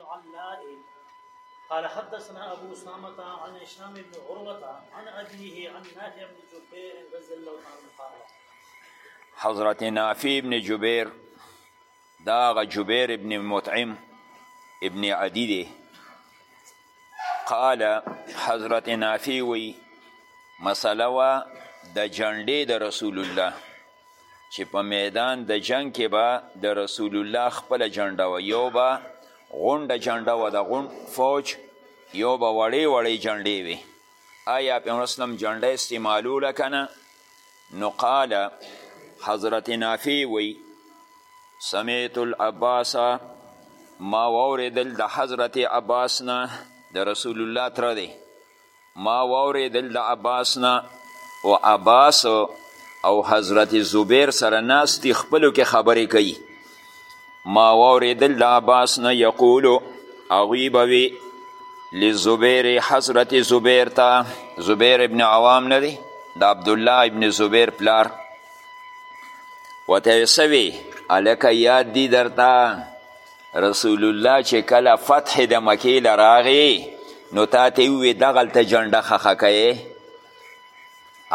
عن نائب قال حدثنا ابو اسامه عن هشام بن عروه عن ابيه عن نافع بن جبير رضي الله عنه قال حضرت نافع بن جبير داغ جبير ابن مطعم ابن عدي دي قال حضرت نافع وي مسله وا د جنډې د رسول الله چې په میدان د جنگ کې به د رسول الله خپل جنډه و یو به غونډه جنډه و د غونډ فوج یو به وړې وړې جنډې وي آیا پیغمبر اسلم جنډه استعمالوله که نه نو قال حضرت نافع وی سمیت العباس ما واوریدل د حضرت عباس نه د رسول الله تره دی ما واورېدل د عباس نه او عباس او حضرت زبیر سره ناست دي خپلو کې خبرې کوي ما واورېدل د عباس نه یقولو هغوی به وي لزبیر حضرت زبیر ته زبیر ابن عوام نه دی د عبدالله ابن زبیر پلار وته یې څه وي هلکه یاد دي درته رسول الله چې کله فتح د مکې له راغې نو تا ته یې ووې دغلته جنډه خخه کوې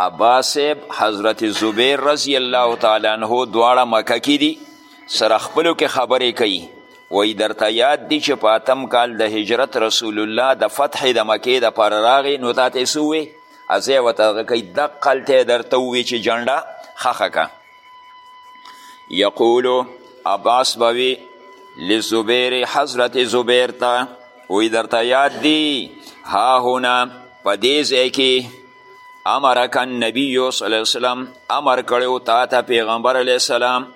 عباس صاحب حضرت زبیر رضی الله تعالی عنه دواړه مکه کې دي سره خپلو کې خبرې کوي وایي درته یاد دي چې په اتم کال د هجرت رسول الله د فتح د مکې دپاره راغې نو تا ته یې څه ووې ازی ورته کوي دقلته یې درته ووې چې جنډه خخه که یقولو عباس بوي لزبیر حضرت زبیر ته وی درته یاد دی ها هنا په دې ځای کې امرک النبی صلی الله علیه وسلم امر کړو تا ته پیغمبر علیه السلام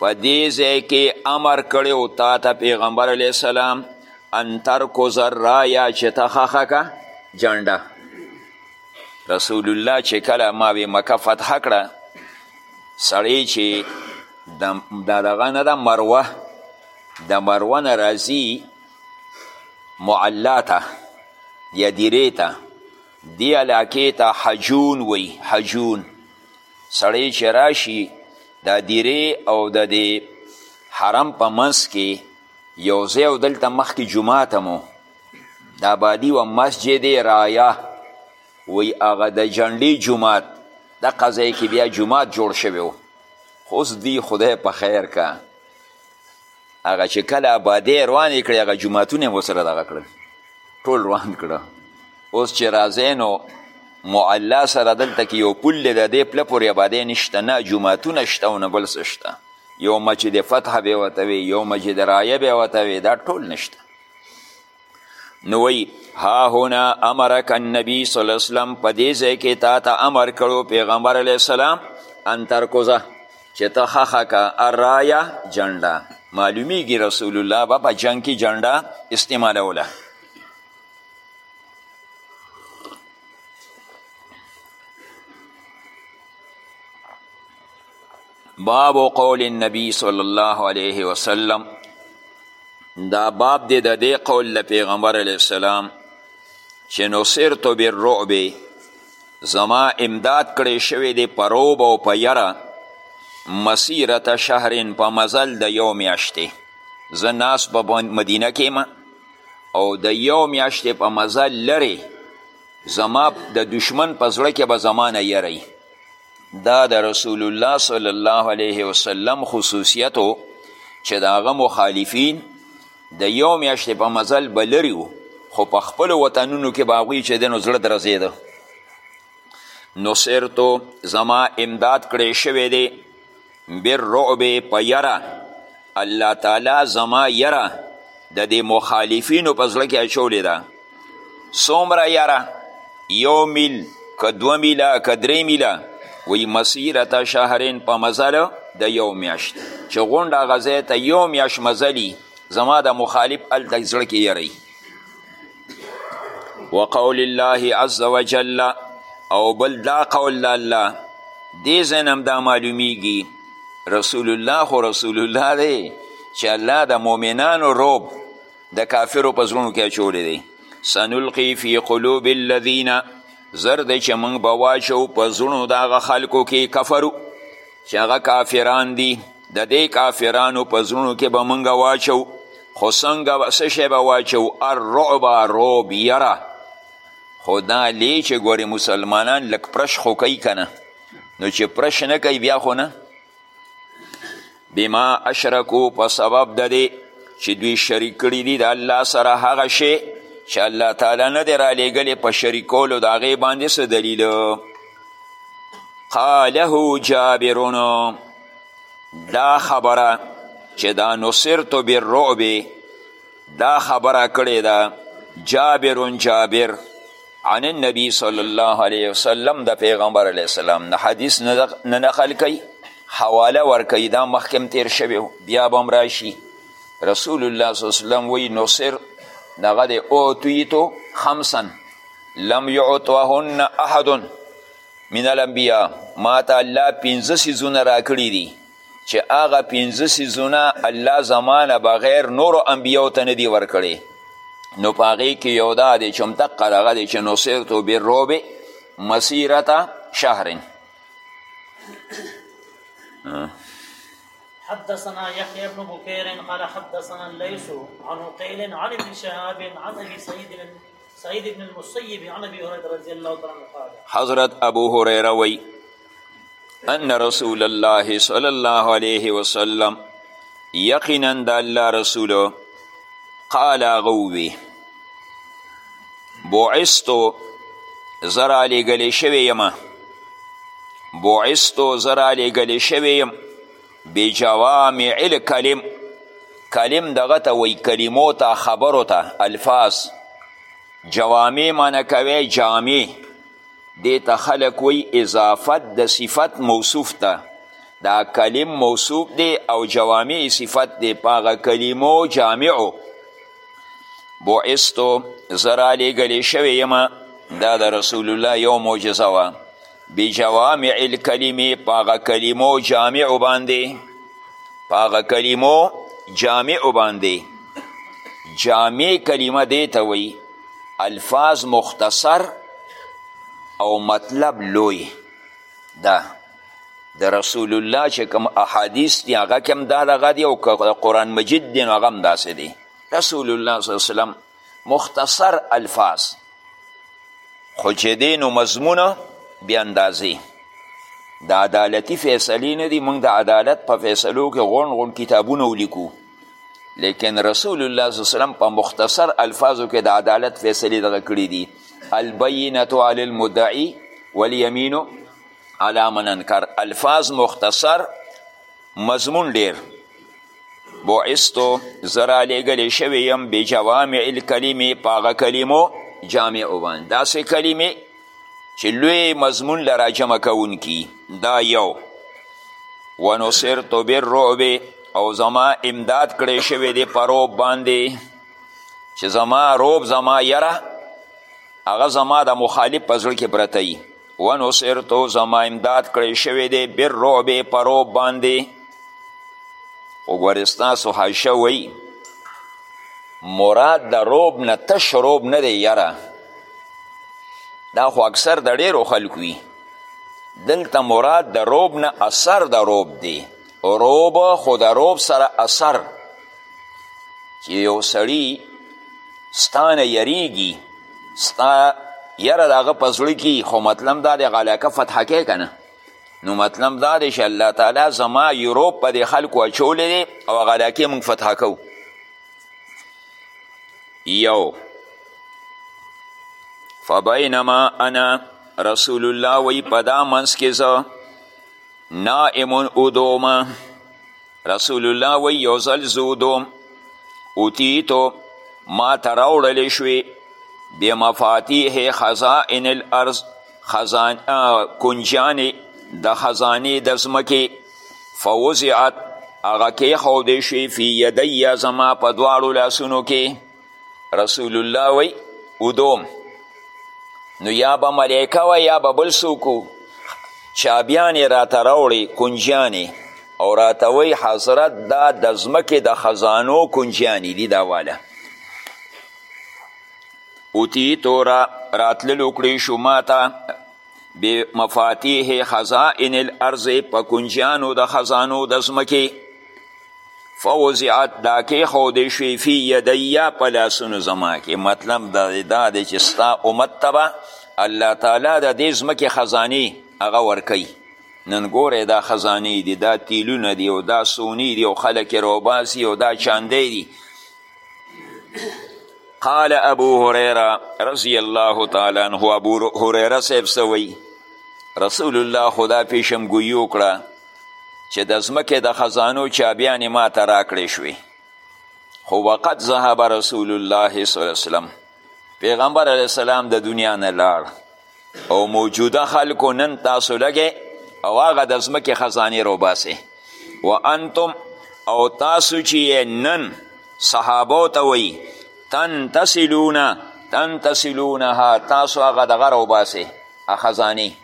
په دې ځای کې امر کړو تا ته پیغمبر علیه السلام ان ترکو ذرایا چې ته خخه که جنډه رسول الله چې کله ما وی مکه فتح کړه سړی چې د دغه نه ده مروه د مروه نه راځي معلا ته یا دیرې ته دی علاقې ته حجون وی حجون سړی چې راشي د دیرې او د دې حرم په منځ کې یو ځای او دلته مخکې جومات هم د آبادي و مسجد رایه وی هغه د جنډې جومات دقه ځای کې بیا جومات جوړ شوی و خو اوس دی خدای په خیر که هغه چې کله آبادی روانې کړې هغه جوماتونه یې ورسره دغه کړل ټول روان کړه اوس چې راځی نو معلا سره دلته کې یو پل دی د دې پله پورې آبادی نشته نه جوماتونه شته او نه بل څه شته یو مسجد فتح به ورته وي یو مسجد رایه به ورته وي دا ټول نشته نو وی ها هنا امرک النبی صلی الله علیه وسلم په دې ځای کې تا ته امر کړو پیغمبر علیه السلام ان ترکوزه چې ته خخه که ارایا جنډه معلومیږي رسول الله به په جنګ کې جنډه استعمالوله باب قول النبی صلی الله علیه وسلم دا باب دی د دې قول د پیغمبر علیه السلام چې نصرت بالرعب زما امداد کړی شوی دی په روب او په یره مسیرت شهرین په مزل د یو میاشتې زه ناس په مدینه کې ما او د یو میاشتې په مزل لرې زما د دشمن په زړه کې به زمانه یری دا د رسول الله صلی الله علیه وسلم خصوصیت و چې د هغه مخالفین د یو میاشتې په مزل به لري وو خو په خپلو وطنونو کې به هغوی چې دی نو زړه درځېده نصرتو زما امداد کړی شوی دی بالرعب په یره الله تعالی زما یره د دې مخالفینو په زړه کې اچولې ده څومره یره یو میل که دوه میله که درې میله وی مسیرت شهرین په مزل د یو میاشت چې غونډه غځای ته یو میاشت مزلی زما د مخالف هلته زړه کې یری وقول الله عز وجل او بل دا قول د الله دې ځای هم دا معلومیږي رسول الله خو رسول الله دی چې الله د مؤمنانو روب د کافرو په زړونو کې اچولی دی سنلقي فی قلوب الذین زر دی چې موږ به واچو په زړونو د هغه خلکو کې کفرو چې هغه کافران دي د دې کافرانو په زړونو کې به موږ واچو خو څنګه به څه شی به واچوو الرعب روب یره خو دا لې چې ګورې مسلمانان لږ پرش خو کوي که نه نو چې پرش نه کوي بیا خو نه بما اشرکو په سبب د دې چې دوی شریک کړي دي د الله سره هغه شی چې الله تعالی نه دی رالیږلی په شریکولو د هغې باندې څه دلیل قاله جابرون دا خبره چې دا نصرت بالرعب دا خبره کړې ده جابر جابر عن النبي صلی الله علیه وسلم د پیغمبر علیه السلام نه حدیث نه نقل کوي حواله ورکوي دا مخکم تیر شوی بیا به هم راشي رسول الله صلی الله علیه وسلم وی نصر دغه د اوتویتو خمسن لم یعطوهن احد من الانبیاء ما ته الله پنځه سیزونه راکړي دي چې هغه پنځه سیزونه الله زما نه بغیر نورو انبیاو ته نه دي ورکړي نو په هغې کې یو دا دی چې همدقه دغه دی چې نصرتو بالرعب مسیرته شهر حدثنا يحيى بن بكير قال حدثنا الليث عن عقيل عن ابن شهاب عن ابي سعيد سعید ابن المسیب عن ابي هريره رضی الله تعالی قال حضرت ابو هريره وی ان رسول الله صلی الله علیه وسلم یقینا د الله رسول قال غوی بعثتو زرا لګل شوی یم بعثتو زرا لګل شوی یم بجوامع الکلم کلم دغه ته وایي کلمو ته خبرو ته الفاظ جوامع معنی کوي جامع دې ته خلک وایي اضافت د صفت موصوف ته دا کلم موصوف دی او جوامع صفت دی په هغه کلمو جامعو بعثتو زه رالیږلې شوی یم دا د رسول الله یو معجزه وه بجوامع الکلمې په هغه کلمو جامعو باندې په هغه کلمو جامعو باندې جامع کلمه دې ته وایي الفاظ مختصر او مطلب لوی ده د رسول الله چې کوم احادیث دی هغه کوم دا دغه دی او که قرآن مجید دی نو هغه هم داسې دی رسول الله صلی وسلم مختصر الفاظ خو چې دی نو مضمونه بې اندازې د عدالتي فیصلې نه دي موږ د عدالت په فیصلو کې غون غون کتابونه ولیکو لیکن رسول الله صلی وسلم په مختصر الفاظو کې د عدالت فیصلې دغه کړي دي البینة علی المدعی والیمین علی من انکر الفاظ مختصر مضمون ډیر بعثتو زه رالیږلی شوی یم بجوامع الکلمې په هغه کلمو جامعو باندې داسې کلمې چې لوی مضمون له راجمع کوونکي دا یو ونصرت بالرعب او زما امداد کړی شوی دی په روب باندې چې زما روب زما یره هغه زما د مخالف په زړه کې پرته ونصرتو زما امداد کړی شوی دی بالرعب په روب باندې وګورې ستاسو حاشیه وایي مراد د روب نه تش روب نه دی یاره دا خو اکثر د ډیرو خلکو وي دلته مراد د روب نه اثر د روب دی روب خو د روب سره اثر چې یو سړي ستانه یریږي ستا یره د هغه په زړه کې خو مطلب دا دی غلاکه فتحه کې که نه نو مطلب دا دی چې الله تعالی زما یوروپ په دې خلکو اچولی دی او غلاکې موږ فتحه کوو یو فبینما انا رسول الله وی په دا منځ کې زه نائم ادوم رسول الله وی یو ځل زودوم اوتیتو ما ته راوړل شوې بمفاتیح خزائن الارض خزان کنجانې د خزانې د ځمکې فوضعت هغه کېښودې شوې فی یدی زما په دواړو لاسونو کې رسول الله وی ودوم نو یا به ملائکه وه یا به بل څوک چابیان یې راته راوړې کنجیانې او راته وایي حضرت دا د ځمکې د خزانو کنجیانې دي دا واله اوتی تورا راتلل وکړی شو ماته به مفاتیح خزائن الارض په کنجیانو د خزانو د ځمکې فوضعت دا کېښودې شوې فی یدیه په لاسونو زما کې مطلب دا دی دا دی چې ستا امت ته به الله تعالی د دې ځمکې خزانې هغه ورکوي نن ګوره دا خزانې دي دا تیلونه دي او دا سونې دي او خلک یې روباسي او دا چاندی دي قال ابو هریره رضی الله تعالی عنه ابو هریره صاحب څه رسول الله خدا پیشمګویي وکړه چې د ځمکې د خزانو چابیانې ما ته راکړې شوې خو وقت ذهب رسول الله صلی الله وسلم پیغمبر علیه السلام د دنیا نه لاړ او موجوده خلکو نن تاسو لګې او هغه د ځمکې خزانې روباسې و انتم او تاسو چې نن صحابو ته وایي تنتسلونه تنتسلونها تاسو هغه دغه روباسې خزانې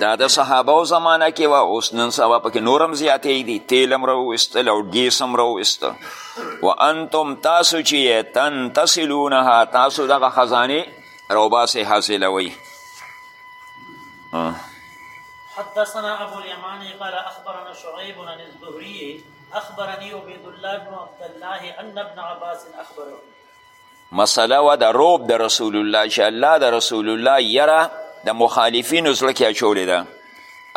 دا د صحابو زمانه کې وه اوس نن سبا پکې نورم زیاتې دي تیل هم راوویستل او ګیس هم راوویسته و انتم تاسو چې تنتصلونها تاسو دغه خزانې راوباسې حاصلوئ حدثنا ابو اليمان قال اخبرنا شعيب عن الزهري اخبرني عبيد الله بن عبد الله ان ابن عباس اخبره مسله وه د روب د رسول الله چې الله د رسول الله یره د مخالفینو زړه کې اچولې ده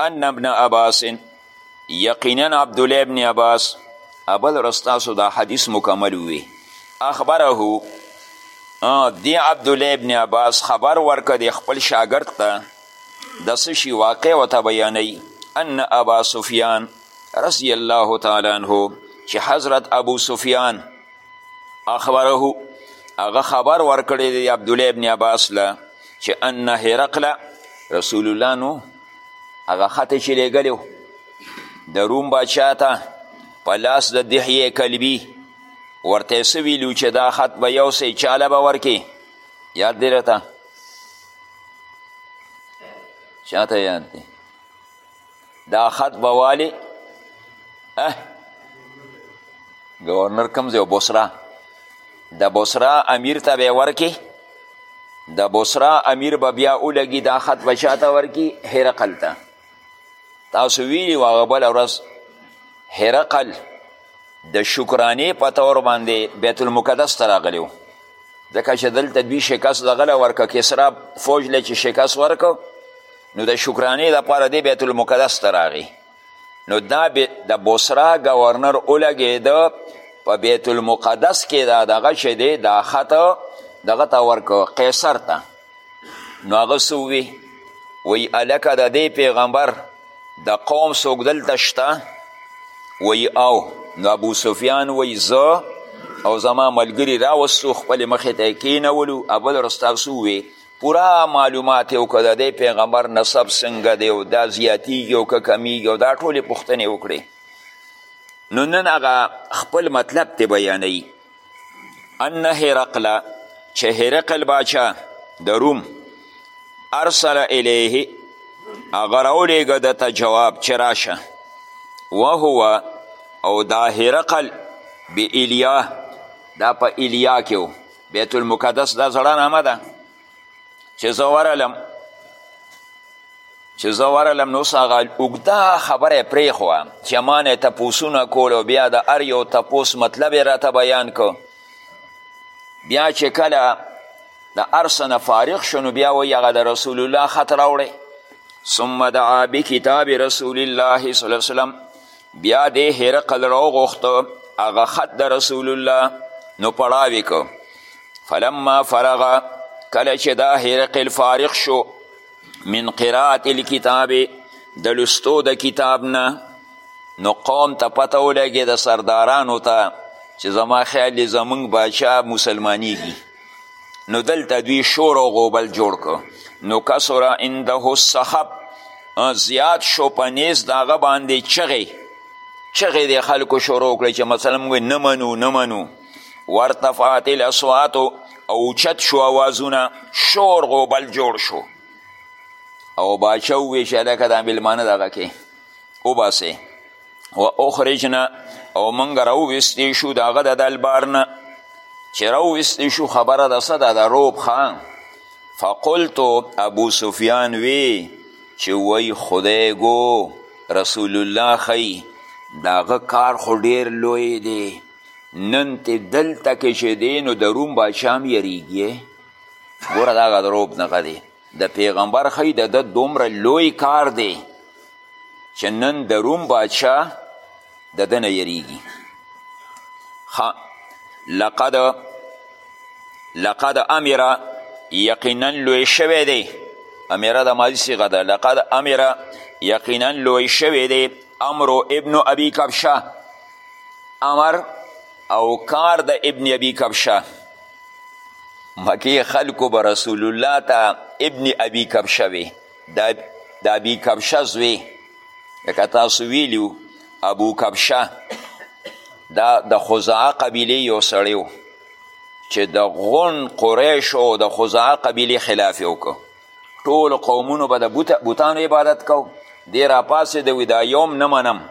ان ابن عباس یقینا عبدالله ابن عباس ابل رستاسو دا حدیث مکمل وي اخبره دی عبدالله ابن عباس خبر ورکه دی خپل شاگرد ته د څه شي واقع ورته بیانوي ان ابا سفیان رضی الله تعالی عنه چې حضرت ابو سفیان اخبره هغه خبر ورکړی دی عبدالله ابن عباس له چې ان هرقل رسول الله نو هغه خط چې لیږلی د روم باچا ته په لاس د دحیه کلبي ورته څه ویلو چې دا خط به یو څه چاله به ورکې یاد دی راته چاته یاد دی دا خط به والي ګورنر کوم ځای بصره د بصره امیر ته به یې ورکې د بصره امیر به بیا ولګي دا خط به چاته ورکي هرقل ته تاسو ویلي و هغه بله ورځ هرقل د شکرانې په طور باندې بیت المقدس ته راغلی و ځکه چې دلته دوی شکست دغله ورکه کسرا فوج له چې شکست ورکه نو د شکرانې دپاره دی بیت المقدس ته راغی نو دا د بوسرا ګورنر ولګېده په بیت المقدس کې دا دغه چې دی دا خط دغه ته ورکو قیصر ته نو هغه څه ووي وی هلکه د دې پیغمبر د قوم څوک دلته شته وی او نو ابو سفیان وی زه او زما ملګري راوستو خپلې مخې ته یې کېنولو اول ورځ تاسو ووې پورا معلومات یې وکړه د دې پیغمبر نسب څنګه دی او دا زیاتیږي او که کمیږي او دا ټولې پوښتنې وکړې نو نن هغه خپل مطلب ته بیانوي ان هرقله چې هرقل باچا د روم ارسل الیه هغه راولیږه ده ته جواب چې راشه وهو او دا هرقل به الیا دا په الیا کې بیت المقدس دا زړه نامه ده چې زه ورلم چې زه ورلم نو اوس هغه اوږده خبره یې پرېښوه چې ما نه یې تپوسونه کول او بیا د هر یو تپوس مطلب یې راته بیان کو بیا چې کله د هر څه نه فارغ شو نو بیا وایي هغه د رسول الله خط راوړی ثم دعا بکتاب رسول الله صلی الله علیه وسلم بیا دې هرقل راوغوښت هغه خط د رسول الله نو پړاوې کو فلما فرغ کله چې دا هرقل فارغ شو من قرات الكتاب د لستو د کتاب نه نو قوم ته پته ولګېده سردارانو ته چې زما خیال زمونږ باچا مسلمانیږي نو دلته دوی شور او غوبل جوړ کو نو کسره عنده السخب زیات شو په نیز د هغه باندې چغې چغې د خلکو شروع کړې چې مثلا موږ نه منو نه منو وارتفعت الاصوات او اوچت شو اوازونه شور غوبل جوړ شو او باچه وویل چې هلکه دا مېلمانه دغه کې وباسئ و اخرجنا او موږ راوویستې شو د هغه د دلبار نه چې راوویستې شو خبره د څه ده د روب ښه فقلتو ابو سفیان وی چې وی خدای ګو رسول الله خی داغه کار خو ډیر لوی دی نن ته دلته کې چې دی نو د روم باچا هم یریږي ګوره دغه د روب نغه دی د پیغمبر خی د ده دومره لوی کار دی چې نن د روم بادشاه د ده نه یریږي لقد لقد امره یقینا لوی شوی دی امره د ماضي صیغه ده لقد امره یقینا لوی شوی دی امرو ابن ابي کبشه امر او کار د ابن ابي کبشه مکی خلکو به رسول الله ته ابن ابي کبشه وي د ابي کبشه زوی لکه تاسو ویلي ابو کبشه دا د خزاعه قبیلې یو سړی و چې د غون قریشو او د خزاعه قبیلې خلاف یې وکړو ټولو قومونو به د بوتانو عبادت کو دی راپاسېدوي دا یوم نه منم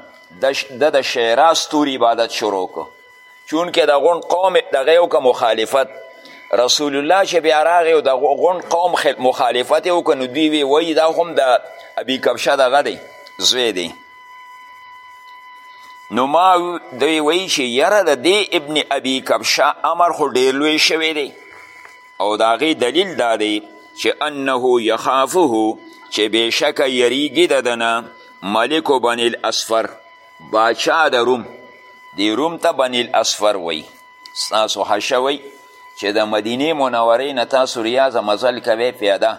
د د شعرا ستوري عبادت شروع کو چونکه د غون قوم دغه یو که مخالفت رسول الله چې بیا راغی او د غون قوم مخالفت یې وکړ نو دوی وی وایي دا هم د ابي کبشه دغه دی زوی دی نو ما دوی وایي چې یاره د دې ابن ابي کبشه امر خو ډېر لوی شوی دی او د هغې دلیل دا دی چې انه یخافه چې بېشکه یریږي د ده نه ملک بن الاسفر باچا د روم دی روم ته بنی الاسفر وی ستاسو حشه وی چې د مدینه منورې نه تاسو ریاض مزل کوي پیاده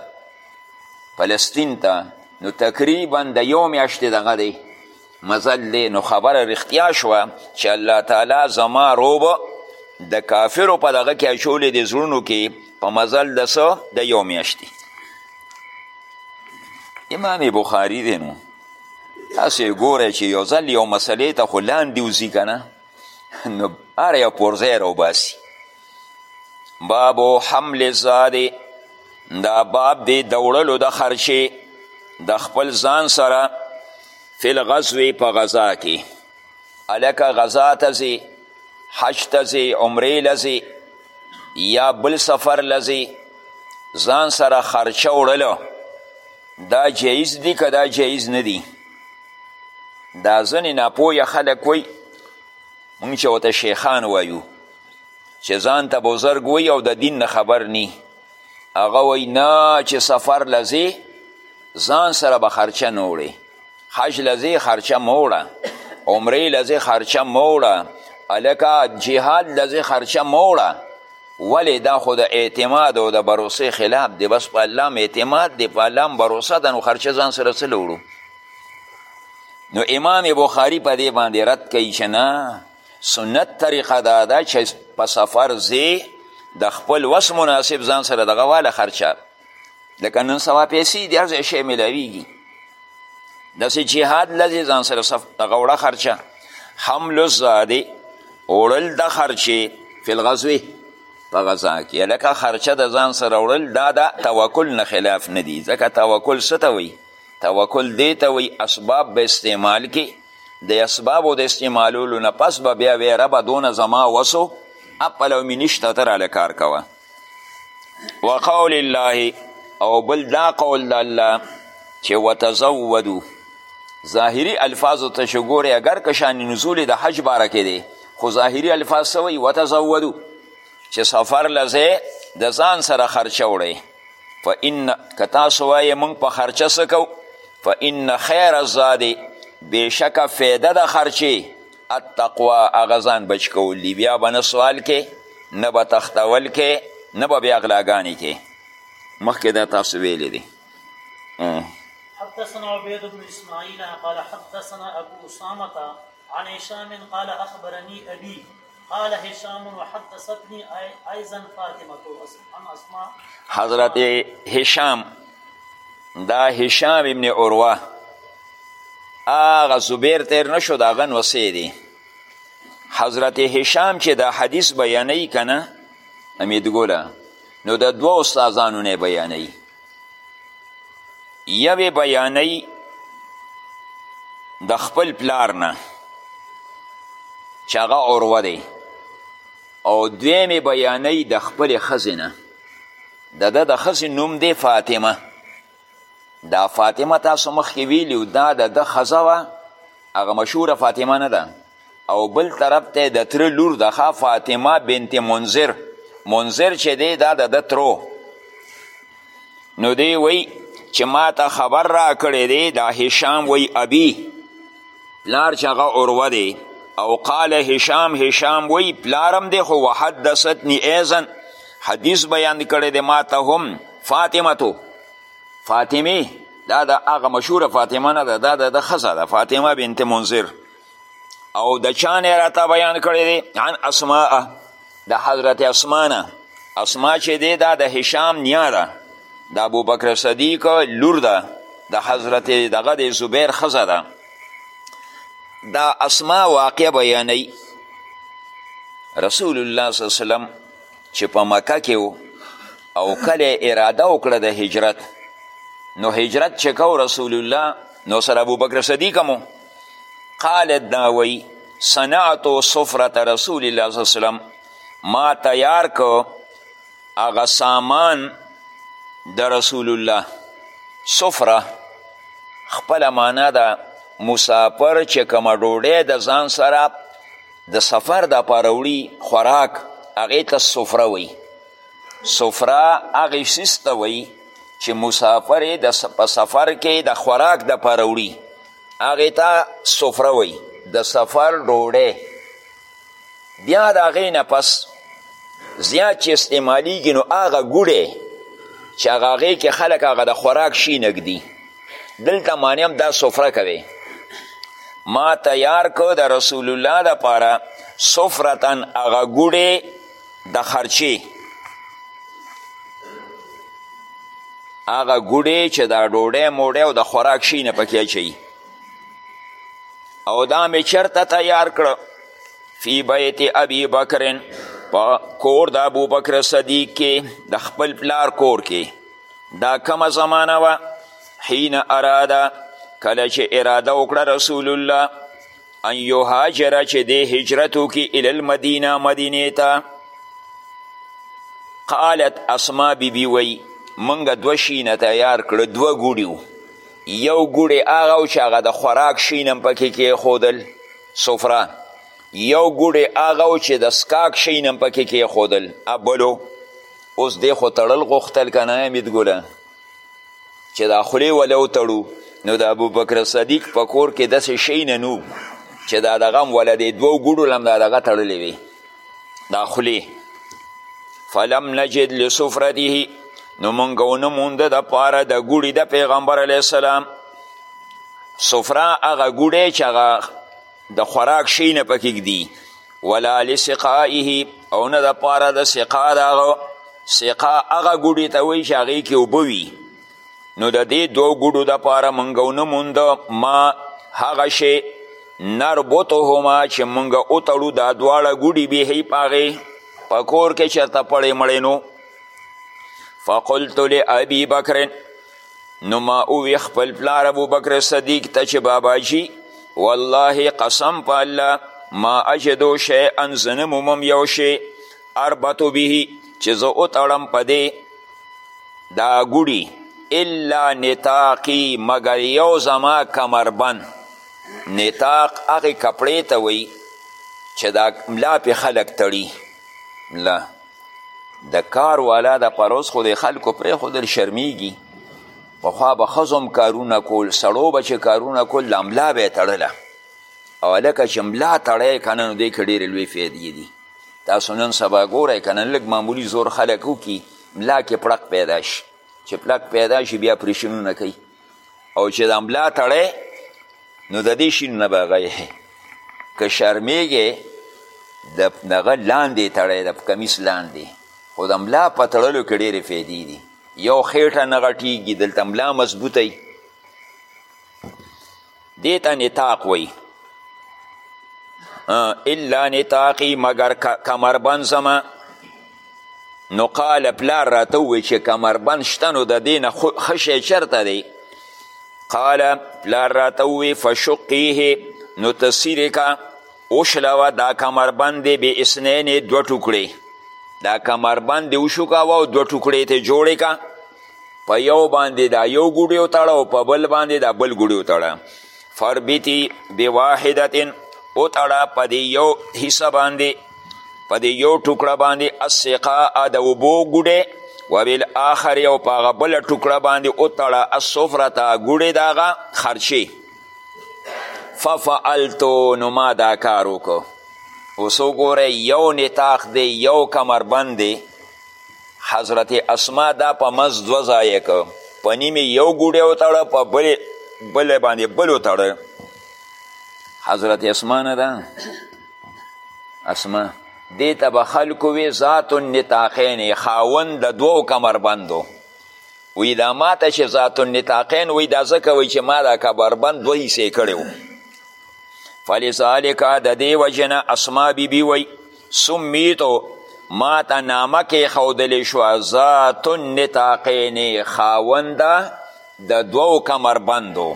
فلسطین ته نو تقریبا د یو میاشتې دغه دی مزل دی نو خبره رښتیا شوه چې الله تعالی زما روب د کافرو په دغه کې اچولی دی زړونو کې په مزل د څه د یو میاشتې امام بخاری دی نو تاسو ګورئ چې یو ځل یو مسلې ته خو لاندې وځي که نه نو هر یو پورځی راوباسي بابو حمل زادې دا باب دی د وړلو د خرچې د خپل ځان سره فی الغزوې په غذا کې هلکه غزا ته ځې حج ته ځې عمرې له ځې یا بل سفر له ځې ځان سره خرچه وړله دا جایز دي که دا جایز نه دي دا ځنې ناپوهه خلک وایي مونږ چې ورته شیخان وایو چې ځان ته بزرګ وایي او د دین نه خبر نی هغه وایي نه چې سفر له ځې ځان سره به خرچه نه وړې حج له ځې خرچه مه وړه عمرې له ځې خرچه مه وړه هلکه جهاد له ځې خرچه مه وړه ولې دا خو د اعتماد او د بروسې خلاف دی بس په الله اعتماد دی په الله بروسه ده نو خرچه ځان سره څه وړو نو امام بخاری په دې باندې رد کوي چې نه سنت طریقه دا ده چې په سفر زی د خپل وس مناسب ځان سره دغه واله خرچه لکه نن سوا پیسې دي هر ځای شی میلاویږي داسې جهاد لځې ځان سره صف دغه وړه خرچه حمل الزادې وړل د خرچې فی الغزوې په غذا کې لکه خرچه د ځان سره وړل دا د توکل نه خلاف نه دي ځکه توکل څه ته وایي توکل دې ته وایي اسباب به استعمال کې د اسبابو د استعمالولو نه پس به بیا وی ربه دونه زما وسو اپلو می نشته ته راله کار کوه وقول الله او بل دا قول د الله چې وتزودو ظاهری الفاظو ته چې ګورې اګر که شان نزول د حج باره کې دی خو ظاهری الفاظ څه وایي وتزودو چې سفر لځې د ځان سره خرچه وړئ فإن که تاسو وایې موږ په خرچه څه کوو فإن خیر الزاد بېشکه فایده د خرچې التقوا هغه ځان بچ کول دي بیا به نه سوال کې نه به تختول کې نه به بیا غلاګانې کې مخکې دا تاسو ویلې دي حدثنا عبيد بن اسماعيل قال حدثنا ابو اسامه عن هشام قال اخبرني ابي قال هشام وحدثتني ايضا فاطمه عن اسماء حضرت هشام دا هشام ابن عروه آغا زبیر تیر نشو دا غن وسی دی حضرت هشام چې دا حدیث بیانی کنه امیدګوله نو د دوه استادانو نه بیانی یوې بیانۍ د خپل پلار نه چې هغه عروه دی او دویمې بیانۍ د خپلې ښځې نه د ده د ښځې نوم دی فاطمه دا فاطمه تاسو مخکې ویلي دا د ده ښځه وه هغه مشهوره فاطمه نه ده او بل طرف ته د تره لور ده ښه فاطمه بنت منظر منظر چې دی دا د ده ترو نو دی وی چې ما ته خبر را کړی دی دا هشام وی ابي پلار چې هغه عروه دی او قال هشام هشام وی پلارم دی خو وحدثتنی ایزن حدیث بیان کړی دی ما ته هم فاطمه تو فاطمه دا د هغه مشهوره فاطمه نه ده دا د ښځه ده فاطمه بنت منظر او د چا نه راته بیان کړی دی عن اسماء د حضرت اسما نه اسما چې دی دا د هشام نیا ده د ابوبکر صدیق لور ده د حضرت دغه د زبیر ښځه ده دا اسما واقع بیانوي رسول الله صلی الله وسلم چې په مکه کې او کله اراده وکړه د هجرت نو هجرت چې کو رسول الله نو سره ابوبکر صدیق هم قالت دا وی صنعت صفرت رسول الله صلی وسلم ما تیار کو هغه سامان د رسول الله صفره خپل معنا ده مسافر چې کومه ډوډۍ د ځان سره د سفر د پاره وړي خوراک هغې ته سفره وایي سفره هغې څیز ته وایي چې مسافر یې په سفر کې د خوراک د پاره وړي هغې ته سفره وی د سفر ډوډۍ بیا د هغې نه پس زیات چې استعمالیږي نو هغه ګوډی چې هغه هغې کې خلک هغه د خوراک شي نږدي دلته معنی هم دا سفره کوي ما تیار کو د رسول الله دپاره سفرتن هغه ګوډی د خرچې هغه ګوډې چې دا ډوډۍ موډۍ او د خوراک شي نه پکې اچوي او دا مې چرته تیار کړه فی بیت ابی بکر په کور د ابو بکر صدیق کې د خپل پلار کور کې دا کمه زمانه وه حین اراده کله چې اراده وکړه رسول الله ان یهاجر چې دی هجرت وکړي الی المدینه مدینې ته قالت اسما بیبي وی موږ دوه شینه تیار کړه دوه ګوډي یو ګوډی هغه و چې هغه د خوراک شین هم پکې کیښودل سفره یو ګوډی هغه و چې د سکاک شین هم پکې کیښودل ابلو اوس دې خو تړل غوښتل که نه امیدګله چې دا خولې وله وتړو نو د ابوبکر صدیق په کور کې داسې شی نه نو چې دا دغه هم وله دی دوو ګوډو له هم دا دغه تړلې وي دا خولې فلم نجد لسفرته نو مونږ ونه مونده د پاره د ګوړي د پیغمبر علیه السلام سفره هغه ګوډی چې هغه د خوراک شی نه پکې ږدي ولا لسقائه او نه د پاره د سقا د هغه سقا هغه ګوډي ته وایي چې هغې کې اوبه وي نو د دې دوو ګوډو د پاره مونږ ونه موند ما هغه شی نربطهما چې مونږ وتړو دا دواړه ګوډي به په هغې په کور کې چېرته پړې مړې نو فقلت لابي بکر نو ما اووی خپل پلار ابو بکر صدیق ته چې باباجی والله قسم په الله ما اجدو شیئا زه نه مومم یو شی اربطو به چې زه وتړم په دې دا ګوډي الا نطاقي مګر یو زما کمربند نطاق هغې کپړې ته وایي چې دا ملا پې خلک تړي لا د کار والا د پروس خو د خلکو پرېښودل شرمیږي پخوا به ښځو هم کارونه کول سړو به چې کارونه کول دا ملا به یې تړله او هلکه چې ملا تړی که نه نو دې کې ډېرې لوی فایدې دي تاسو نن سبا ګورئ که نه لږ معمولي زور خلک وکړي ملا کې پړق پیدا شي چې پړق پیدا شي بیا اپریشنونه کوي او چې دا ملا تړی نو د دې شینو نه به غی که شرمیږې د دغه لاندې تړی د کمیس لاندې خو د ملا په تړلو کې ډېرې فایدې دي یو خېټه نه غټیږي دلته ملا مضبوطی دې ته نطاق وی الا نطاقی مگر کمربند زما نو قال پلار راته ووی چې کمربند شته نو د دې نه ښه شی چېرته دی قال پلار راته ووی فشقیه نو تسیرې که وشلوه دا کمربند دی بې اسنینې دوه ټوکړې دا کمربند دی وشوکاوه او دوه ټوکړې ته جوړې که په یو باندې دا یو ګوډی وتړه او په بل باندې دا بل ګوډی وتړه فربتی بواحدتن وتړه په دې یو حصه باندې په دې یو ټوکړه باندې السقاء د اوبو ګوډی و بالآخر او په هغه بله ټوکړه باندې وتړه السفرته ګوډی د هغه خرچې ففعلتو نو ما دا کار وکړو اوس وګوره یو نطاق دی یو کمربند دی حضرت اسما دا په مز دوه ځایه که په نیمې یو ګوډی وتړه په بل بل باندې بل وتړه حضرت اسما نه ده اسما دې ته به خلکو وی ذات النطاقین خاوند د دوو کمربندو وی دا ما ته چې ذات النطاقین وی دا ځکه وی چې ما دا کمربند دوه حصې کړی و فلذلک د دې وجې نه اسما بیبي بی وی سمیتو ما ته نامه کېښودل شوه ذات النطاقین خاوند د دوو کمربندو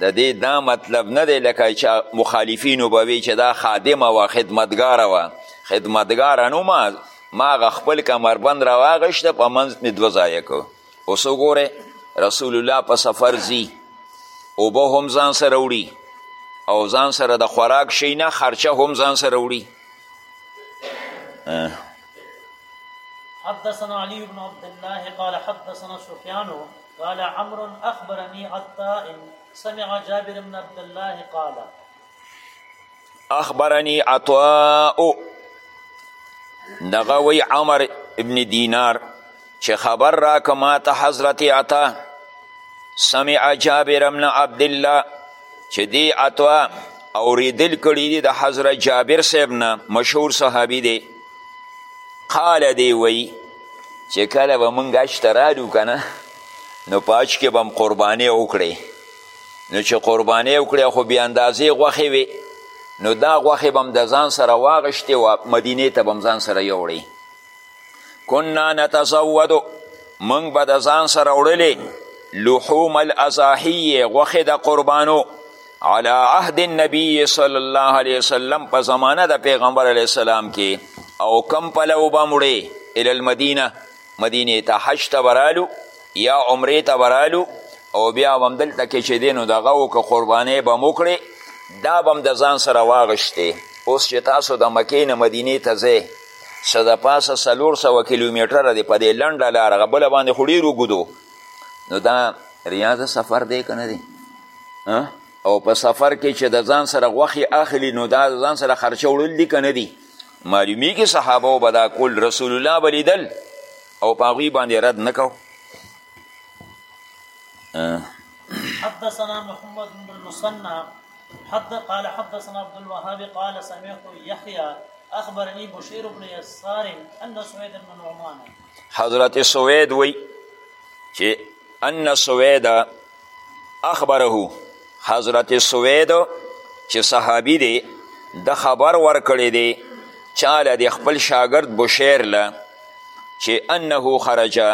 د دې دا مطلب نه دی لکه چې مخالفینو به وی چې دا خادمه وه خدمتګاره وه خدمتګاره نو ما ما هغه خپل کمربند راواغېشته په منځ مې دوه ځایه کړو اوس وګورئ رسول الله په سفر ځي اوبه هم ځان سره وړي او ځان سره د خوراک شي نه خرچه هم ځان سره وړي حدثنا علي بن عبد الله قال حدثنا سفيان قال عمرو اخبرني عطاء سمع جابر بن عبد الله قال اخبرني عطاء دغوي عمر ابن دینار چې خبر راکه ماته حضرت عطا سمع جابر ابن عبدالله چې دی عطا اوریدل کړي دي د حضرت جابر صاحب نه مشهور صحابي دی قال دی وی چې کله به مونږ حج ته رالو که نه نو په حج کې به هم قربانۍ وکړې نو چې قربانۍ وکړې خو بې اندازې غوښې وې نو دا غوښې به هم د ځان سره واغشتې و مدینې ته به هم ځان سره یوړې کنا نتزودو موږ به د ځان سره وړلې لحوم الازاحیې غوښې د قربانو علی عهد النبی صلی الله علیه وسلم په زمانه د پیغمبر علیه السلام کې او کم پلو به مړې الی المدینه مدینې ته حج ته برالو یا عمرې ته برالو او بیا به همدلته کې چې دی نو دغه و که قربانۍ به مو کړې دا به هم د ځان سره واغشتې اوس چې تاسو د مکې نه مدینې ته ځئ څه د پاسه څلور سوه کیلومتره دی په دې لنډه لاره هغه بله باندې خو ډېر اوږدو نو دا ریاضه سفر دی که نه دی او په سفر کې چې د ځان سره غوښې اخلي نو دا ځان سره خرچه وړل دي که نه دي معلومیږي صحابه به دا کول رسول الله به لیدل او په هغوی باندې رد نه کو حدثنا محمد بن المثنى حد قال حدثنا عبد الوهاب قال سمعت يحيى اخبرني بشير بن يسار ان سويد بن نعمان حضرت سويد وی چې ان سويد اخبره حضرت سويد چې صحابي دی د خبر ورکړی دی چاله د خپل شاګرد بشیر له چې انه خرجه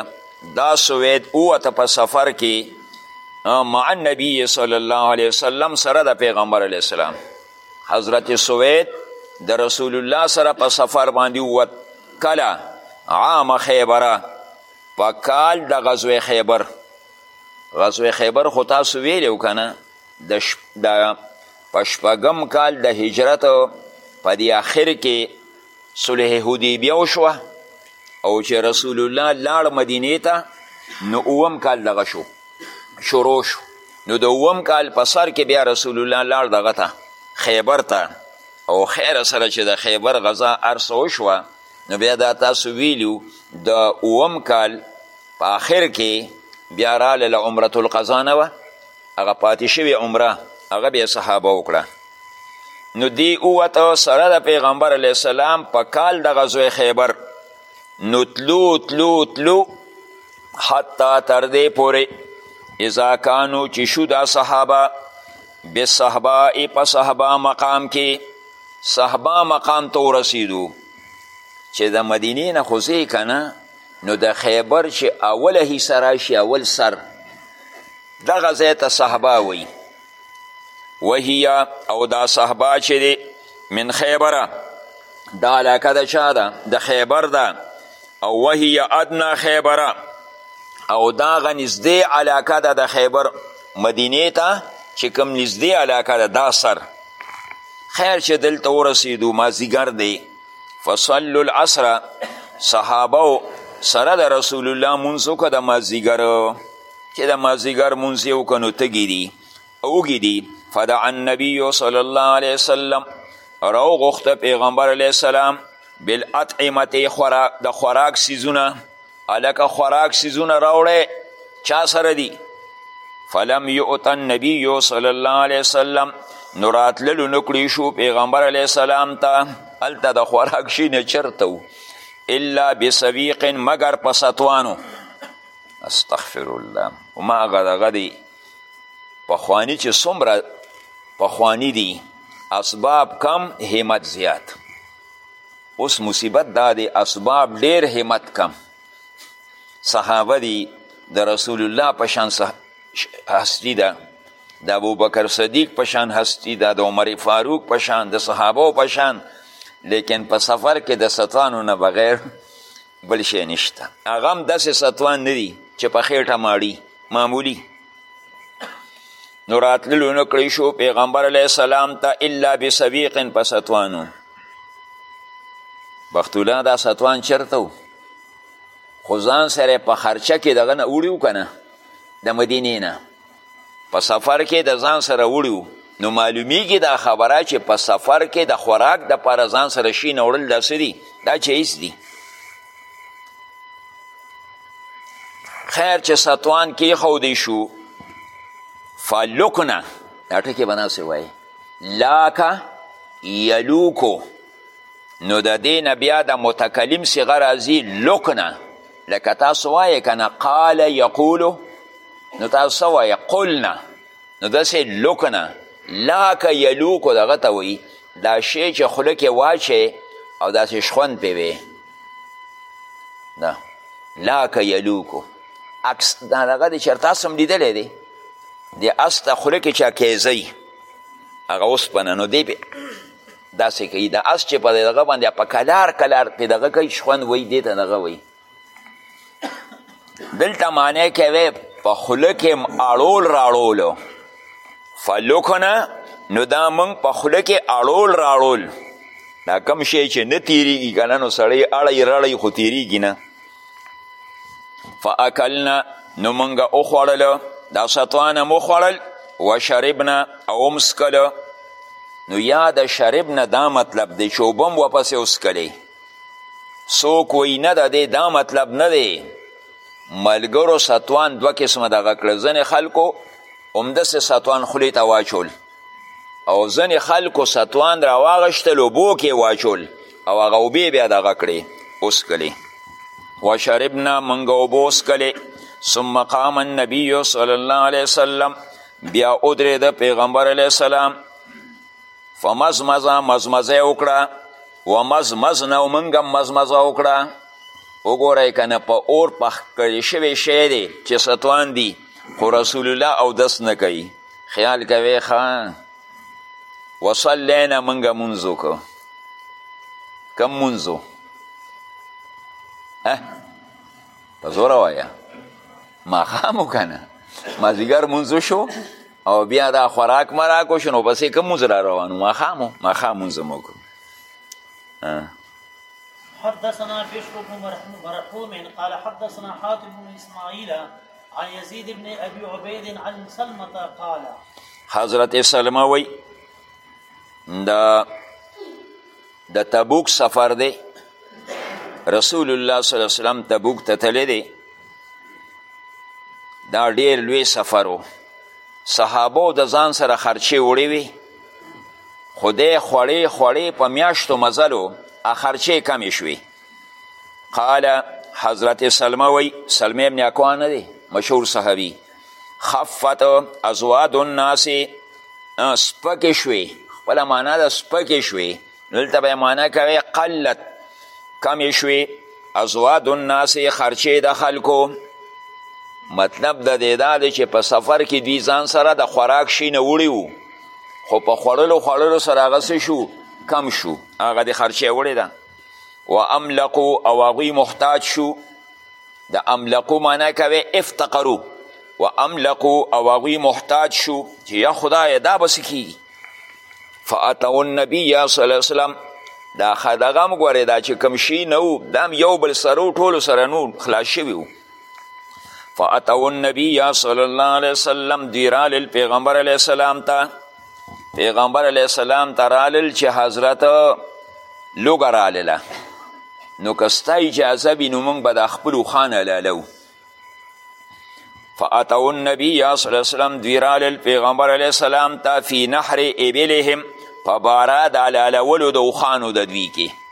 دا سوید اوته په سفر کې مع النبی صلی الله علیه وسلم سره د پیغمبر علیه السلام حضرت سوید د رسول الله سره په سفر باندې ووت کله عام خیبره په کال د غزوه خیبر غزوه خیبر خو تاسو ویلو که نه د په شپږم کال د هجرت په دې اخر کې صلح حدیبیه وشوه او چې رسول الله لاړ مدینې ته نو اوم کال دغه شو شروع شو نو د اوم کال په سر کې بیا رسول الله لاړ دغه ته خیبر ته او خیر سره چې د خیبر غذا ارسه وشوه نو بیا دا تاسو ویلو د اوم کال په آخر کې بیا راله له عمرة القضا نه وه هغه پاتې شوې عمره هغه به صحابه وکړه نو دی ووته سره د پیغمبر علیه السلام په کال د غزوه خیبر نو تلو تلو تلو حتی تر دې پورې اذا کانو چې شو دا صحابه بصحبا په صحبا مقام کې صحبا مقام ته ورسیدو چې د مدینې نه خو ځې که نه نو د خیبر چې اوله حصه راشي اول سر دغه ځای ته صحبا وی وهیا او دا صحبا چې دی من خیبره دا علاقه د چا ده د خیبر ده او وهیا ادنا خیبره او دا غه نږدې علاقه ده د خیبر مدینې ته چې کوم نږدې علاقه ده دا سر خیر چې دلته ورسېدو مازدیګر دی فصلو العصر صحابه سره د رسول الله مونځ وکړه د مازدیګر چې د مازدیګر مونځ یې وکړه نو تږي دي اوږي دي فدع النبي صلی الله علیه وسلم راوغوښته پیغمبر علیه السلام بالاطعمتې د خوراک څیزونه الکه خوراک سیزونه راوړی چا سره دی فلم یؤت النبی صلی الله علیه وسلم نو راتللو نکړی شو پیغمبر علیه السلام ته هلته د خوراک شي نه چرته و الا بسویق مگر په سطوانو استغفر الله ما هغه دغه دی پخوانی چې څومره پخوانی دی اسباب کم همت زیات اوس مصیبت دا دی اسباب ډیر همت کم صحابه دی د رسول الله په شان هستی ده د ابوبکر صدیق په شان هستی ده د عمر فاروق په شان د صحابه په شان لیکن په سفر کې د ستانو نه بغیر بل شی نشته هغه هم داسې ستوان نه دي چې په خېټه ماړي معمولي نو راتللو نه کړی شو پیغمبر علیه السلام ته الا بسویق په ستوانو بختولا دا ستوان چرته و خو ځان سره په خرچه کې دغه نه وړي و که نه د مدینې نه په سفر کې د ځان سره وړي نو معلومیږي دا خبره چې په سفر کې د خوراک د پاره ځان سره شي نه وړل دا دي دا جایز دي خیر چې ستوان کې خودې شو فلکنه دا ټکې به ناسې وایي لاکه یلوکو نو د دې نه بیا د متکلم صیغه راځي لکنه لکه تاسو وایې که نه قال یقولو نو تاسو څه وایې قلنا نو داسې لوکنا لاکه یلوکو دغه ته وایي دا شی چې خوله کې واچې او داسې شخوند پې وې دا لاکه یلوکو عکس دا دغه دی چېرته تاسو هم لیدلی دی د اس ته خوله کې چا کیزی هغه اوسپنه نو دی داسې کوي د اس چې په دغه باندې په کلار کلار پې دغه کوي شخوند وایي دې ته دغه وایي دلته معنی کوي په خوله کې اړول راړولو فلوکنه نو دا موږ په خوله کې اړول راړول دا کم شی چې نه تیریږي که نه نو سړی اړی رړی خو تیریږي نه فاکلنا نو مونږه وخوړلو دا شطوانه مو خوړل و شربنا او ومسکلو نو یا د شربنا دا مطلب دی چې اوبه هم واپسې وسکلی څوک وایي نه ده دی دا مطلب نه دی ملګرو سطوان دوه قسمه دغه کړل ځینې خلکو همداسې سطوان خولې ته واچول او ځنې خلکو ستوان راواغشتل اوبو کې واچول او هغه اوبې بیا دغه کړې وسکلې وشربنا موږ اوبه وسکلې ثم قام النبی صلی الله علیه وسلم بیا ودرېده پیغمبر علیه السلام فمزمزه مزمزه یې وکړه ومزمزنه او موږ هم مزمزه وکړه وګورئ که نه په اور پخ کړی شوی شی دی چې ستوان دي خو رسول الله اودس نه کوي خیال کوې ښه وصلینا موږ مونځ وکړو کم مونځ و په زوره وایه ماښام و که نه مازدیګر مونځ وشو او بیا دا خوراک مراک وشو نو پسې که مونځ را روان و ماښام و ماښام مونځ مو وکړو حدثنا بشر بن مرحوم قال حدثنا حاتم بن اسماعيل عن يزيد بن أبي عبيد عن سلمة قال حضرت سلمة وي دا د تبوک سفر دی رسول الله صلی الله علیه وسلم تبوک ته تللی دی دا ډیر لوی سفر و صحابو د ځان سره خرچې وړې وي خو دی خوړې خوړې په میاشتو مزلو خرچې کمې شوې قال حضرت سلمه وی سلمه ابن اکوا نه دی مشهور صحابي خفت ازواد الناس سپکې شوې خپله معنا ده سپکې شوې دلته به معنا کوي قلت کمې شوې ازواد الناس خرچې د خلکو مطلب د دې دا دی چې په سفر کې دوی ځان سره د خوراک شي نه وړي وو خو په خوړلو خوړلو سره هغه شو کم شو هغه د خرچې وړې ده و املقو او هغوی محتاج شو د املقو معنی کوي افتقرو و املقو او هغوی محتاج شو چې یا خدایه دا به څه کیږي فاتو النبی صلی الله وسلم دا دغه هم ګورې دا چې کوم شي نه و دا هم یو بل سره ټولو سره نو خلاص شوي فاتو النبی صلی الله علیه وسلم دی رالل پیغمبر علیه السلام ته پیغمبر علیه السلام ته رالل چې حضرت لوګه رالله نو که ستا اجازه وي نو موږ به د خپل اوښان حلالو فاتو النبی صلی الله علیه وسلم دوی رالل پیغمبر علیه السلام ته فی نحر ابلهم په باره د حلالولو د اوښانو د دوی کې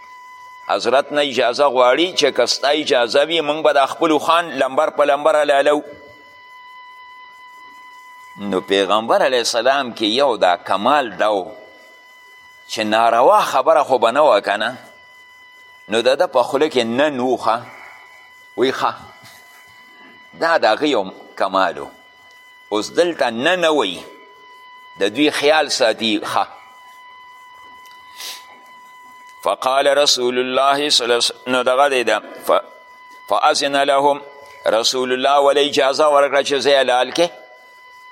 حضرت نه اجازه غواړي چې که ستا اجازه وي موږ به د خپلو خان لمبر په لمبر حلالو نو پیغمبر علیه السلام کې یو دا کمال دا و چې ناروا خبره خو به نه وه که نه نو د ده په خوله کې نه نوخه وی ښه دا د هغه یو کمال و اوس دلته نه نه وایي د دوی خیال ساتي ښه فقال رسول الله صلی الله نو دغه دی ده فاذن لهم رسول الله ولی اجازه ورکړه چې زه حلال کې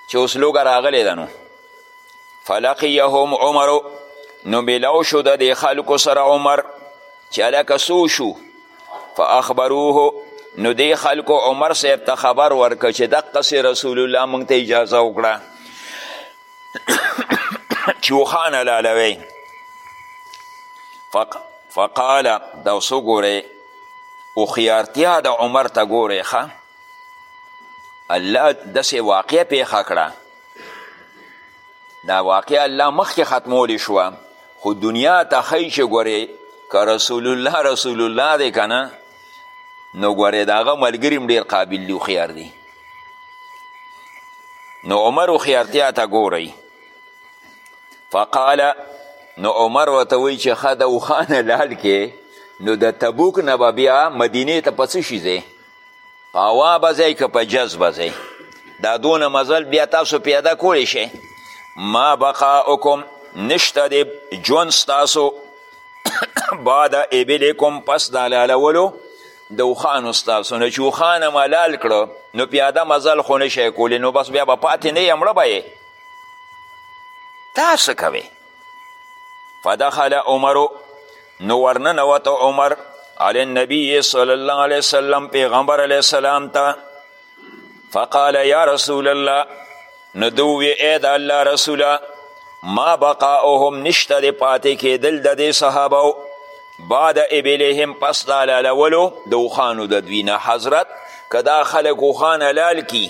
چې اوس لوګه راغلی ده نو فلقیهم عمر نو ملاو شو د دې خلکو سره عمر چې هلکه څو شو فاخبروه نو دی خلکو عمر صاحب ته خبر ورکړه چې دقسې رسول الله موږ ته اجازه وکړه چې وخانه لالوی فق فقال دا اوس وګورئ هوښیارتیا د عمر ته ګورئ ښه الله داسې واقع پېښه کړه دا واقعه الله مخکې ختمولی شوه خو دنیا ته ښیي چې ګورې که رسول الله رسول الله دی که نه نو ګورې د هغه ملګري هم ډېر قابل دي هوښیار دي نو عمر هوښیارتیا ته ګورئ فقال نو عمر ورته وایي چې ښه د اوښانه لال کې نو د تبوک نه به بیا مدینې ته په څه شي ځې په هوا به ځئ که په جز به ځئ دا دونه مزل بیا تاسو پیاده کولی شئ ما بقاؤکم نشته دی ژوند ستاسو بعد ابلکم پس د حلالولو د اوښانو ستاسو نه چې اوښان هم حلال کړو نو پیاده مزل خو نه شی کولی نو بس بیا به پاتې نه یې مړه به یې تاسو کوئ فدخل عمر نو ورننوت عمر علی النبی صلی الله علیه وسلم پیغمبر علیه السلام ته فقال یا رسول الله نو دو وی ای د الله رسوله ما بقاؤهم نشته د پاتې کېدل د دې صحابو بعد ابلهم پس د حلالولو د اوښانو د دوی نه حضرت که دا خلک اوښان حلال کی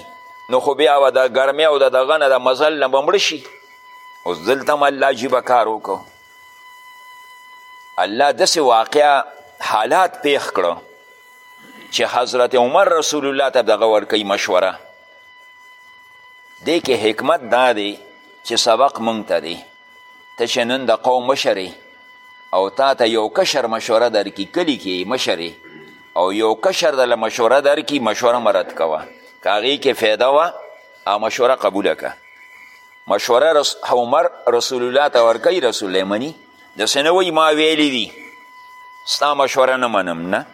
نو خو بیا به د ګرمۍ او د دغه نه د مزل نه به مړه شي اوس دلته هم الله عجیبه کار وکړو الله داسې واقعا حالات پیښ کړو چې حضرت عمر رسول الله ته دغه ورکوي مشوره دې کې حکمت دا دی چې سبق مونږ ته دی ته چې نن د قوم مشر او تا ته یو کشر مشوره درکړي کلي کې مشر او یو کشر د له مشوره درکړي مشوره مرد کوه که هغې کې فایده وه او مشوره قبوله که مشوره رس عمر رسول الله ته ورکوي رسول الله مني داسې نه وایي ما ویلی دي ستا مشوره نه منم نه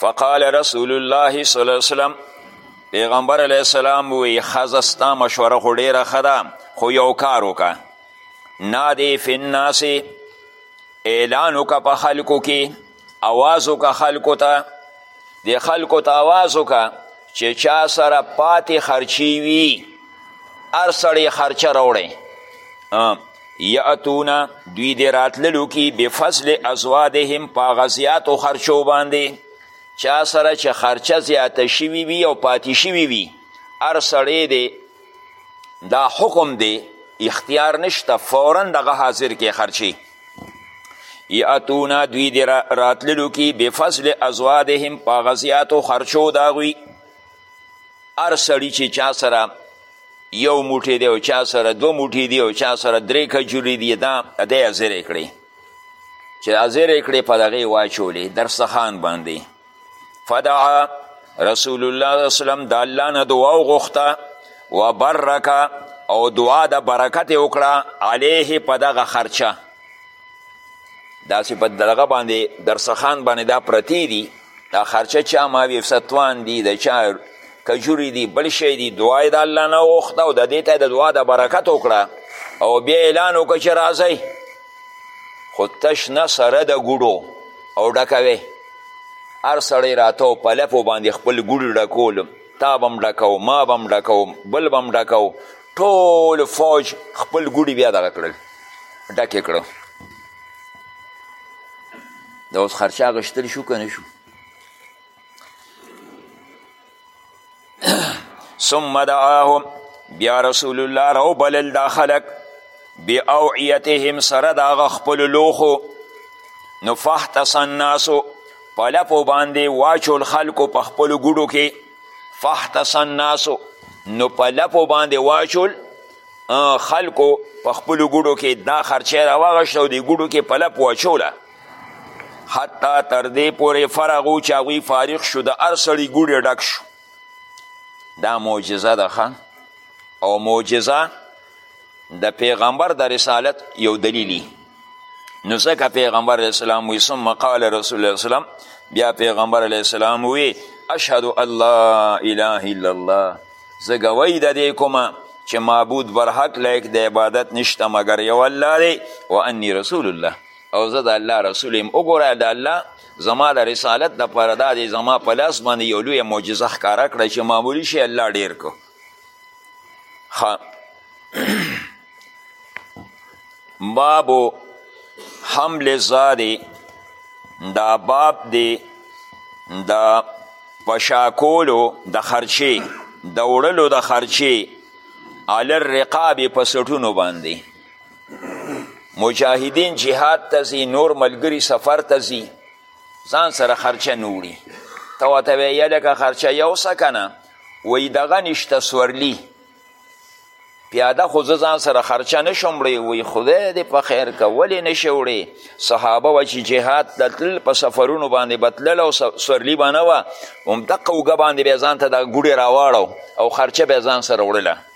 فقال رسول الله صلی الله علیه وسلم پیغمبر علیه السلام وی ښځه ستا مشوره خو ډېره ښه ده خو یو کار وکړه نادې فی الناس اعلان وکړه په خلکو کې اواز وکړه خلکو ته د خلکو ته اواز وکړه چې چا سره پاتې خرچې وي هر سړی خرچه راوړی یاتونه دوی د راتللو کې بفضل ازوادهم په هغه زیاتو خرچو باندې چا سره چې خرچه زیاته شوي وي او پاتې شوي وي هر سړی دی دا حکم دی اختیار نشته فورا دغه حاضر کې خرچې یاتونا دوی دی راتللو کی بفضل ازوادهم په غزیاتو خرچو داغوی هر سړي چې چا سره یو موټی دی او چا سره دوه موټی دی او چا سره درې کجوري دی دا دی ازرې کړې چې ازرې کړې په دغې واچولې درسخان باندې فدعا رسول الله صلی وسلم د الله نه دعا وغوښته و برک او دعا د برکت وکړه علیه په دغه خرچه داسې په دغه باندې درسخان باندې دا پرتی دي دا خرچه چا ماوی ستوان دي د چا کجوري دي بل شی دي دعا د الله نه وغوښته او د دې ته د دعا د برکت وکړه او بیا اعلان وکړه چې راځئ خو تش نه سره د ګوډو او ډکوي هر سړی راته او په لپو باندې خپل ګوډي ډکول تا به هم ډکوم ما به هم ډکوم بل به هم ډکوم ټول فوج خپل ګوډي بیا دغه کړل ډک یې کړو دا اوس خرچه اخیستل شو که نه شو ثم دعاهم بیا رسول الله راو بلل دا خلق بی اوعیتهم سره د هغه خپلو لوښو نو فحتس الناسو په لپو باندې واچول خلکو په خپلو ګوډو کې فحتس الناسو نو په لپو باندې واچول خلکو په خپلو ګوډو کې دا خرچه راوغشته او د ګوډو کې په لپ واچوله حتی تر دې پورې فرغ و چې هغوی فارغ شو د هر سړي ګوډې ډک شو دا معجزه ده ښه او معجزه د پیغمبر د رسالت یو دلیلی نو ځکه پیغمبر علیه السلام وی ثم قال رسول الله وسلم بیا پیغمبر علیه السلام وی اشهد ان لا اله الا الله زه ګوی د دې کومه چې معبود برحق لایق د عبادت نشته مګر یو الله دی و انی رسول الله او زه د الله رسول یم وګوره د الله زما د رسالت دپاره دا دی زما په لاس باندې یو لویه معجزه ښکاره کړه چې معمولي شی الله ډیر کو بابو حمل زادی دا باب دی د پشاکولو د خرچې د وړلو د خرچې علی الرقاب په سټونو باندې مجاهدین جهاد ته ځي نور ملګري سفر ته ځي ځان سره خرچه نه وړي ته ورته وایې یلکه خرچه یوسه که نه وایي دغه نشته سورلي پیاده خو زه ځان سره خرچه نه شم وړی وایي خدای دې په خیر که ولې نه شي وړی صحابه وه چې جهاد ته تلل په سفرونو باندې به تلل او سورلي به نه وه همدقه اوږه باندې به یې ځان ته دغه ګوډې راواړو او خرچه به یې ځان سره وړله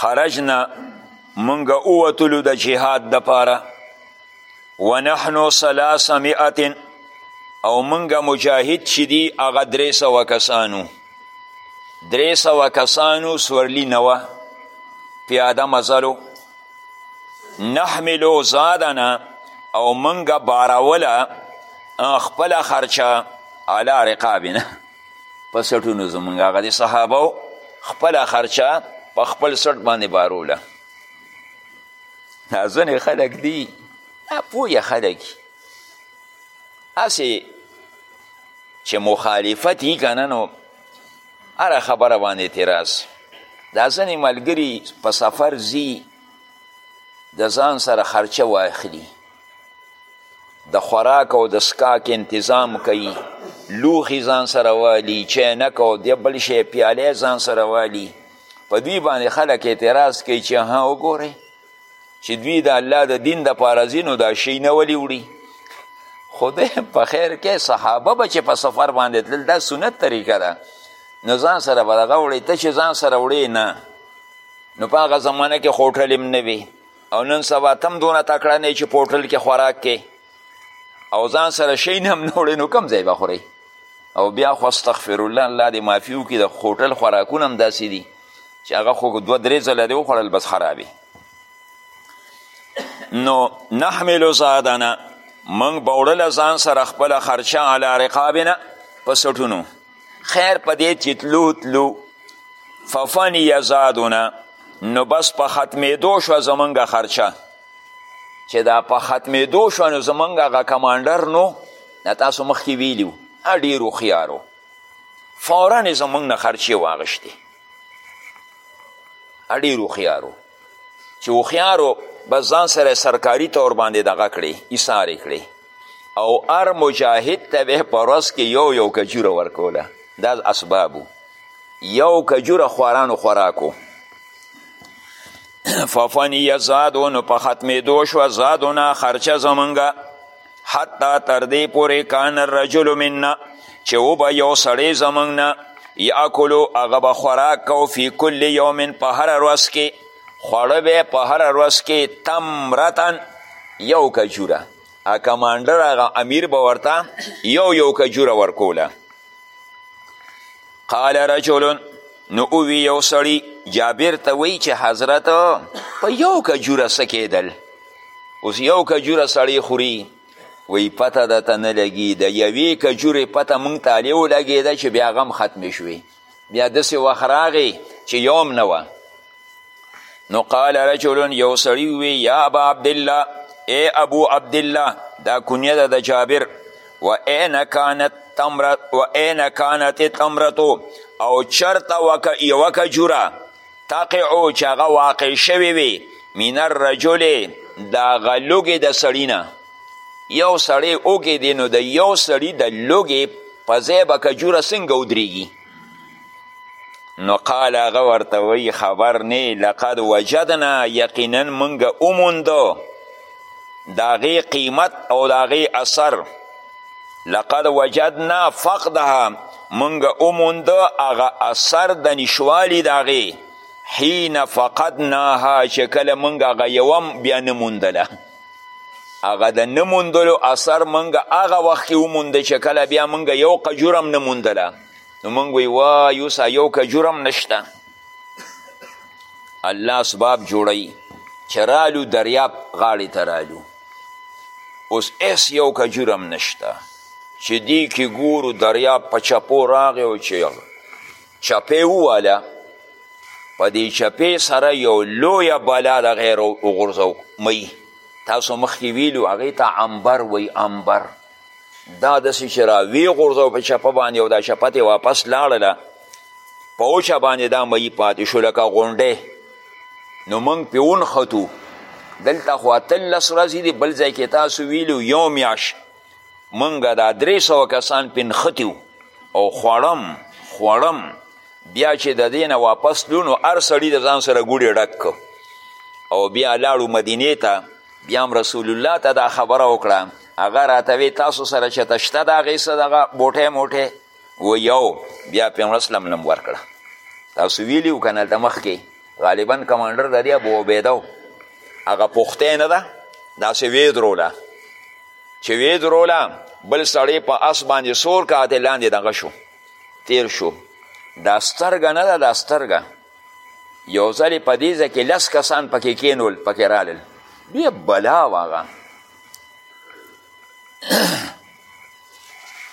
خرجنا مونږ اوتلو د جهاد د پاره ونحنو سلاس مئت او مونږ مجاهد چې دي هغه درې سوه کسانو درې سوه کسانو سورلی نوه پیاده مزلو نحملو زادنا او مونږ باروله خپله خرچه علا رقابنا په سټونو زمونږ هغه د صحابه خپله خرچه په خپل سټ باندې باروله دا ځینې خلک دي دا پوه خلک هسې چې مخالفت یي که نه نو هره خبره باندې اعتراض دا ځینې ملګري په سفر ځي د ځان سره خرچه واخلي د خوراک او د سکاک انتظام کوي لوښي ځان سره والي چینک او د بل شی پیالی ځان سره والي په دوی باندې خلک اعتراض کوي چې ها وګورئ چې دوی د الله د دین د پاره ځي نو دا شی نه ولي وړي خدای په خیر کې صحابه به چې په سفر باندې تلل دا سنت طریقه ده نو ځان سره به دغه وړي ته چې ځان سره وړې نه نو په هغه زمانه کې خوټل هم نه وي او نن سبا تم دونه تکړه نه چې پورټل کې خوراک کې او ځان سره شی نه هم نوړې نو کم ځای به خورئ او بیا خو استغفرالله الله دې معافي وکړي د هوټل خوراکونه هم داسې دي چې هغه خو دوه درې ځله دې وخوړل بس خرابې نو نحملو زادنا موږ به وړله ځان سره خپله خرچه علی رقابنا په سټونو خیر په دې چې تلو تلو ففنی یزادونه نو بس په ختمېدو شوه زمونږ خرچه چې دا په ختمېدو شوه نو زمونږ هغه کمانډر نو دا تاسو مخکې ویلي وو ډېر هوښیار و فورا یې زمونږ نه خرچې واغېشتې ډېر هوښیار و چې هوښیارو بس ځان سره سرکاري طور باندې دغه کړي ایسارې کړي او هر مجاهد ته به په ورځ کې یو یو کجوره ورکوله دا اسبابو یو کجوره خوارانو خوراکو ففنی زادو نو په ختمېدو شوه زادونه خرچه زمونږه حتی تر دې پورې کان الرجل منا چې وبه یو سړی زمونږ نه یاکلو هغه به خوراک کو فی کل یوم په هره ورځ کې خوړه به په هره ورځ کې تمرتن یو کجوره کمانډر هغه امیر به ورته یو یو کجوره ورکوله قال رجل نو اووی یو سړی جابر ته وی چې حضرت په یو کجوره څه کېدل اوس یو کجوره سړی خوري وی پته درته نه لګي د یوې کجورې پته موږ ته هلې ولګېده چې بیا غم ختمې شوې بیا داسې وخت راغی چې یو هم نه وه نو قال رجل یو سړی ووی یا ابا عبدالله ای ابو عبدالله دا کنیه ده د جابر و این کانت تمرت و این کانت تمرتو او چرته وکه یوه کجوره تقعو چې هغه واقع شوې وي من الرجل د هغه لوږې د سړي نه یو سړی اوږې دی نو د یو سړي د لوږې په ځای به کجوره څنګه ودرېږي نو قال هغه ورته وایي خبر نه لقد وجدنا یقینا موږ وموندو د هغې قیمت او د هغې اثر لقد وجدنا فقدها منګه اوموند هغه اثر د نشوالی د هغې حین فقدناها چې کله موږ هغه یوه بیا نه موندله هغه د نه موندلو اثر موږ هغه وخت کې ومونده چې کله بیا موږ یو قجور هم نه موندله نو موږ وی وایو سا یو قجور هم نشته الله اسباب جوړوي چې رالو دریاب غاړې ته رالو اوس هیڅ یو کجور هم نشته چې دی کې ګورو دریاب په چپو راغی او چې چپې وواله په دې چپې سره یو لویه بلا د غیر وغورځو مي تاسو مخکې ویلو هغې ته عنبر وی عنبر دا داسې چې را وی غورځو په چپه باندې او دا چپه تې واپس لاړله په اوچه باندې دا مئی پاتې شو لکه غونډی نو موږ پې ونښتو دلته خو اتلس ورځې دي بل ځای کې تاسو ویلو یو میاش موږ دا درې سوه کسان پې نښتي او خوړم خوړم بیا چې د دې نه واپس تلو نو هر سړي د ځان سره ګوډې ډک کو او بیا لاړو مدینې ته بیا هم رسول الله ته دا خبره وکړه هغه راته وی تاسو سره چې ته شته د هغې څه دغه بوټی موټی و یو بیا پیغمبر اسلام لم ورکړه تاسو ویلي و که نه هلته مخکې غالبا کمانډر د دې ابو عبیده و هغه پوښتی نه ده داسې ویې دروله چې ویې دروله بل سړی په اس باندې سور کاته لاندې دغه شو تیر شو دا سترګه نه ده دا سترګه یو ځلې په دې ځای کې لس کسان پکې کینول پکې رالل بیا بلا واغه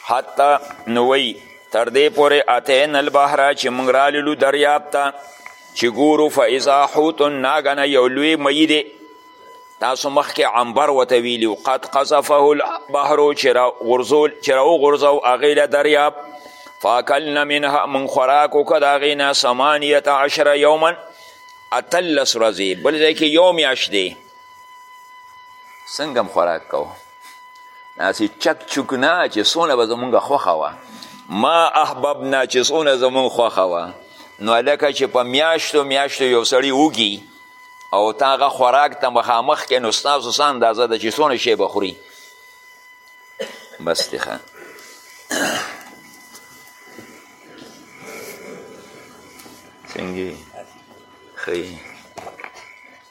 حتی نوی تر دې پورې اتین البحر چې موږ راللو دریاب ته چې ګورو فاذا حوت ناګنه یو لوی مئی دی تاسو مخکې عنبر ورته ویلي قد قذفه البحر چې راغورځول چې راوغورځو هغې له دریاب فاکلنا منها من خوراک وکړه د هغې نه ثمانیه عشره یوما اتلس ورځې بل ځای کې یو میاشت دی څنګه هم خوراک کوو داسې چک چک نه چې څونه به زمونږ خوښه وه ما احببنا چې څونه زمونږ خوښه وه نو هلکه چې په میاشتو میاشتو یو سړی وږي او تا هغه خوراک ته مخامخ کې نو ستاسو څه اندازه ده چې څونه شی به خوري بس دی څنګه ښه